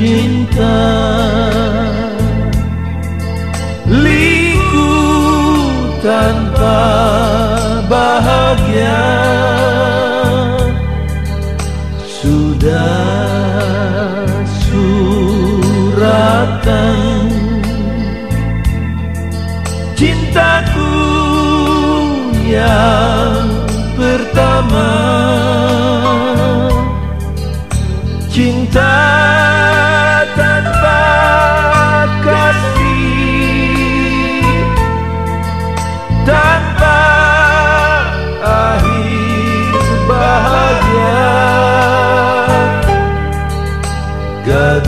cinta. Liku tanpa bahagia. Sudah suratan. Cintaku yang pertama. Cinta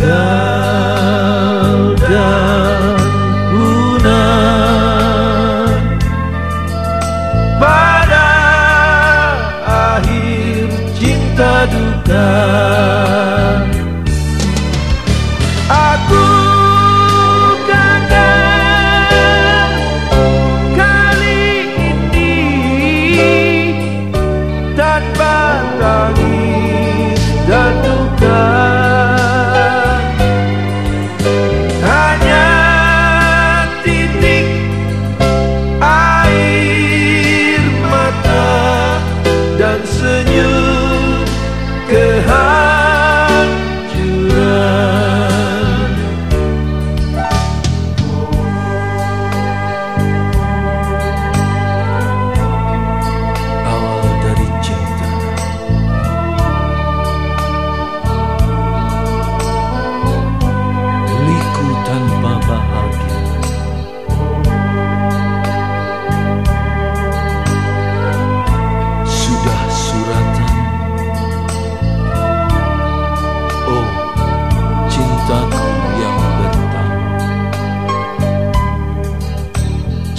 Gagal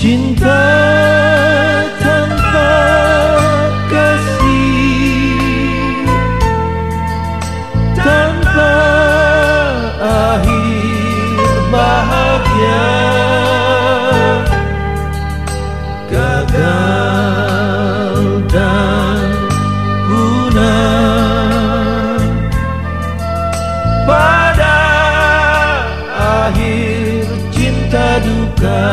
Cinta tanpa kasih Tanpa akhir bahagia Gagal dan punah. Pada akhir cinta duka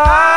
I